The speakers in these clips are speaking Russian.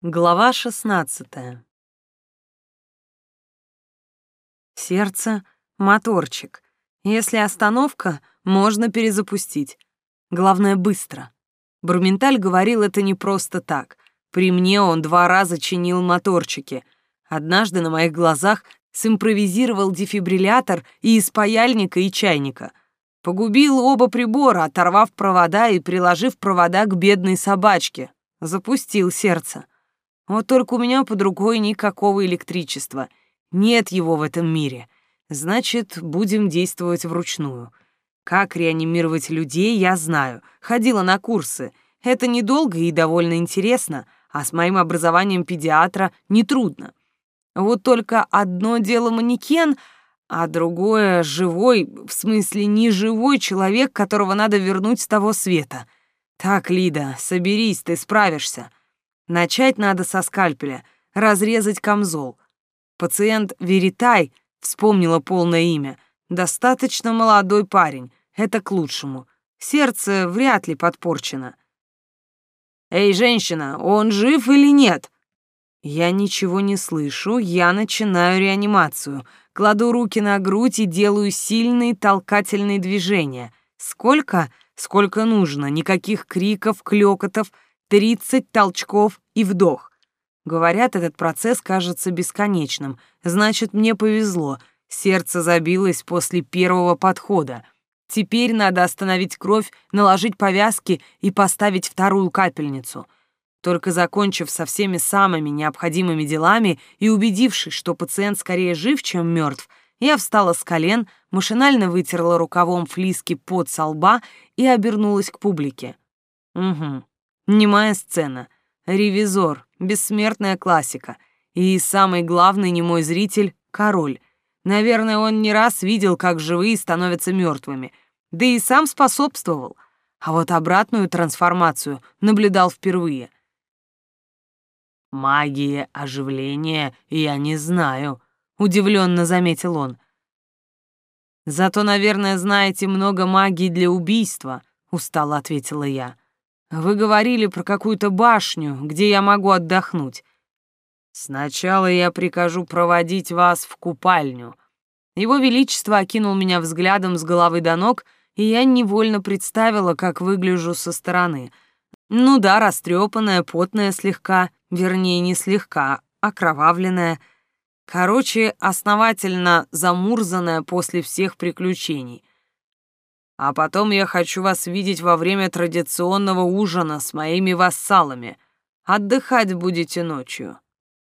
Глава 16. Сердце — моторчик. Если остановка, можно перезапустить. Главное — быстро. Брументаль говорил это не просто так. При мне он два раза чинил моторчики. Однажды на моих глазах симпровизировал дефибриллятор и из паяльника, и чайника. Погубил оба прибора, оторвав провода и приложив провода к бедной собачке. Запустил сердце. Вот только у меня под рукой никакого электричества. Нет его в этом мире. Значит, будем действовать вручную. Как реанимировать людей, я знаю. Ходила на курсы. Это недолго и довольно интересно, а с моим образованием педиатра нетрудно. Вот только одно дело манекен, а другое — живой, в смысле не живой человек, которого надо вернуть с того света. Так, Лида, соберись, ты справишься. Начать надо со скальпеля, разрезать камзол. Пациент Веритай, вспомнила полное имя, достаточно молодой парень, это к лучшему. Сердце вряд ли подпорчено. «Эй, женщина, он жив или нет?» Я ничего не слышу, я начинаю реанимацию. Кладу руки на грудь и делаю сильные толкательные движения. Сколько? Сколько нужно. Никаких криков, клёкотов — Тридцать толчков и вдох. Говорят, этот процесс кажется бесконечным. Значит, мне повезло. Сердце забилось после первого подхода. Теперь надо остановить кровь, наложить повязки и поставить вторую капельницу. Только закончив со всеми самыми необходимыми делами и убедившись, что пациент скорее жив, чем мертв, я встала с колен, машинально вытерла рукавом флиски под со лба и обернулась к публике. Угу. Немая сцена. Ревизор, бессмертная классика. И самый главный немой зритель — король. Наверное, он не раз видел, как живые становятся мертвыми. Да и сам способствовал. А вот обратную трансформацию наблюдал впервые. «Магия оживления я не знаю», — удивленно заметил он. «Зато, наверное, знаете много магии для убийства», — устало ответила я. Вы говорили про какую-то башню, где я могу отдохнуть. Сначала я прикажу проводить вас в купальню. Его Величество окинул меня взглядом с головы до ног, и я невольно представила, как выгляжу со стороны. Ну да, растрепанная, потная слегка, вернее, не слегка, окровавленная. Короче, основательно замурзанная после всех приключений. А потом я хочу вас видеть во время традиционного ужина с моими вассалами. Отдыхать будете ночью».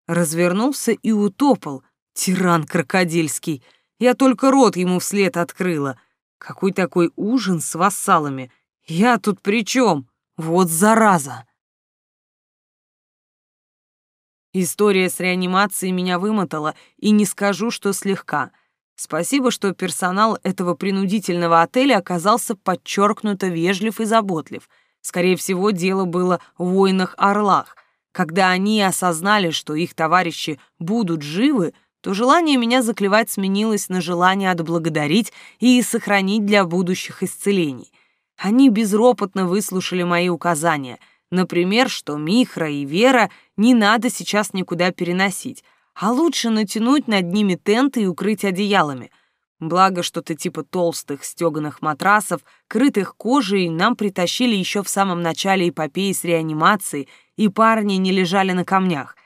Развернулся и утопал. Тиран крокодильский. Я только рот ему вслед открыла. Какой такой ужин с вассалами? Я тут при чем? Вот зараза! История с реанимацией меня вымотала, и не скажу, что слегка — Спасибо, что персонал этого принудительного отеля оказался подчеркнуто вежлив и заботлив. Скорее всего, дело было в воинах-орлах. Когда они осознали, что их товарищи будут живы, то желание меня заклевать сменилось на желание отблагодарить и сохранить для будущих исцелений. Они безропотно выслушали мои указания. Например, что Михра и Вера не надо сейчас никуда переносить, а лучше натянуть над ними тенты и укрыть одеялами. Благо, что-то типа толстых стеганых матрасов, крытых кожей, нам притащили еще в самом начале эпопеи с реанимацией, и парни не лежали на камнях.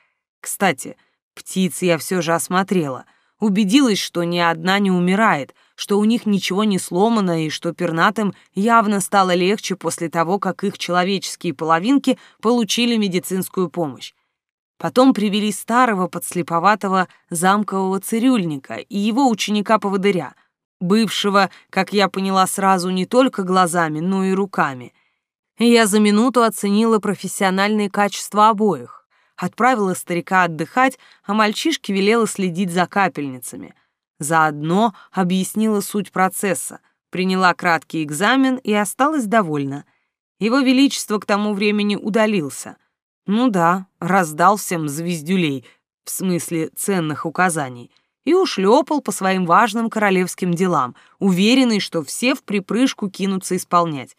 Кстати, птиц я все же осмотрела. Убедилась, что ни одна не умирает, что у них ничего не сломано и что пернатым явно стало легче после того, как их человеческие половинки получили медицинскую помощь. Потом привели старого подслеповатого замкового цирюльника и его ученика-поводыря, бывшего, как я поняла сразу, не только глазами, но и руками. И я за минуту оценила профессиональные качества обоих, отправила старика отдыхать, а мальчишке велела следить за капельницами. Заодно объяснила суть процесса, приняла краткий экзамен и осталась довольна. Его Величество к тому времени удалился — ну да, раздал всем звездюлей, в смысле ценных указаний, и ушлепал по своим важным королевским делам, уверенный, что все в припрыжку кинутся исполнять.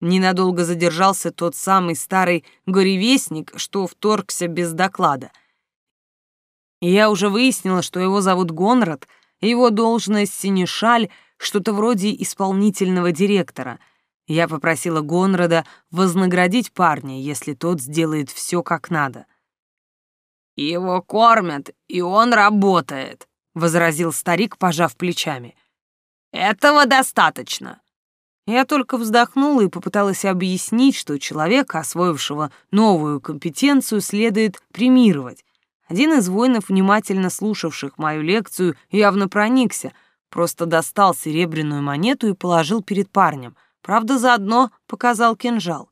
Ненадолго задержался тот самый старый горевестник, что вторгся без доклада. Я уже выяснила, что его зовут Гонрад, его должность синешаль, что-то вроде исполнительного директора. Я попросила Гонрада вознаградить парня, если тот сделает все как надо. «Его кормят, и он работает», — возразил старик, пожав плечами. «Этого достаточно». Я только вздохнула и попыталась объяснить, что человека, освоившего новую компетенцию, следует премировать. Один из воинов, внимательно слушавших мою лекцию, явно проникся, просто достал серебряную монету и положил перед парнем. Правда, заодно показал кинжал.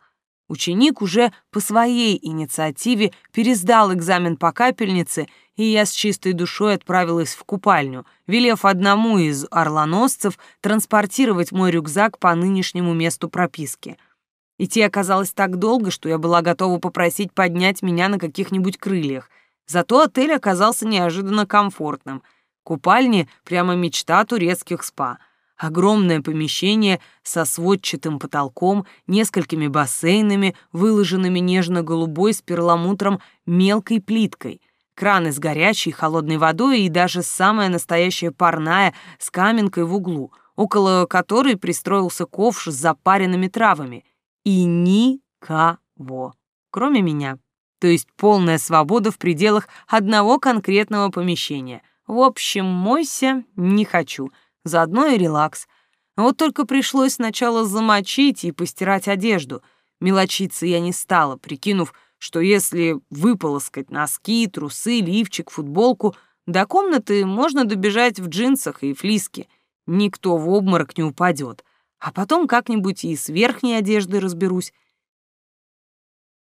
Ученик уже по своей инициативе пересдал экзамен по капельнице, и я с чистой душой отправилась в купальню, велев одному из орлоносцев транспортировать мой рюкзак по нынешнему месту прописки. Идти оказалось так долго, что я была готова попросить поднять меня на каких-нибудь крыльях. Зато отель оказался неожиданно комфортным. Купальни — прямо мечта турецких спа — Огромное помещение со сводчатым потолком, несколькими бассейнами, выложенными нежно-голубой с перламутром мелкой плиткой, краны с горячей холодной водой и даже самая настоящая парная с каменкой в углу, около которой пристроился ковш с запаренными травами. И никого, кроме меня. То есть полная свобода в пределах одного конкретного помещения. В общем, мойся не хочу — Заодно и релакс. Вот только пришлось сначала замочить и постирать одежду. Мелочиться я не стала, прикинув, что если выполоскать носки, трусы, лифчик, футболку, до комнаты можно добежать в джинсах и флиске. Никто в обморок не упадет. А потом как-нибудь и с верхней одеждой разберусь.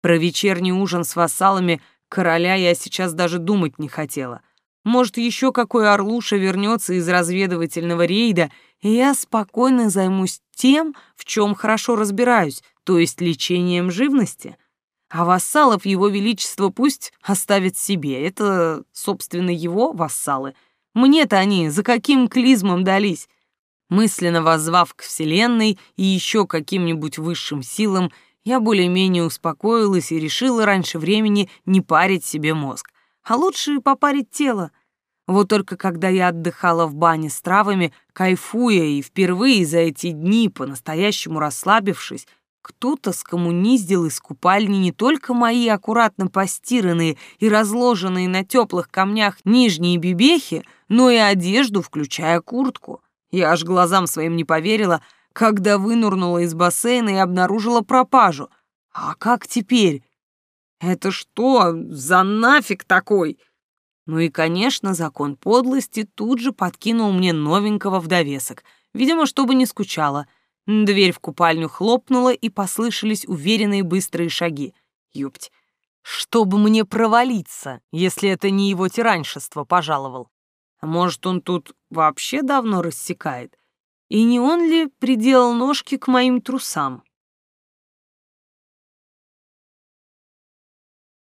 Про вечерний ужин с вассалами короля я сейчас даже думать не хотела. Может, еще какой орлуша вернется из разведывательного рейда, и я спокойно займусь тем, в чем хорошо разбираюсь, то есть лечением живности. А вассалов его величество пусть оставит себе. Это, собственно, его вассалы. Мне-то они за каким клизмом дались? Мысленно воззвав к Вселенной и еще каким-нибудь высшим силам, я более-менее успокоилась и решила раньше времени не парить себе мозг а лучше попарить тело. Вот только когда я отдыхала в бане с травами, кайфуя и впервые за эти дни, по-настоящему расслабившись, кто-то скоммуниздил из купальни не только мои аккуратно постиранные и разложенные на теплых камнях нижние бибехи, но и одежду, включая куртку. Я аж глазам своим не поверила, когда вынурнула из бассейна и обнаружила пропажу. А как теперь? Это что за нафиг такой? Ну и, конечно, закон подлости тут же подкинул мне новенького в довесок, видимо, чтобы не скучала. Дверь в купальню хлопнула, и послышались уверенные быстрые шаги. Ёпть, чтобы мне провалиться, если это не его тираньшество пожаловал. Может, он тут вообще давно рассекает? И не он ли приделал ножки к моим трусам?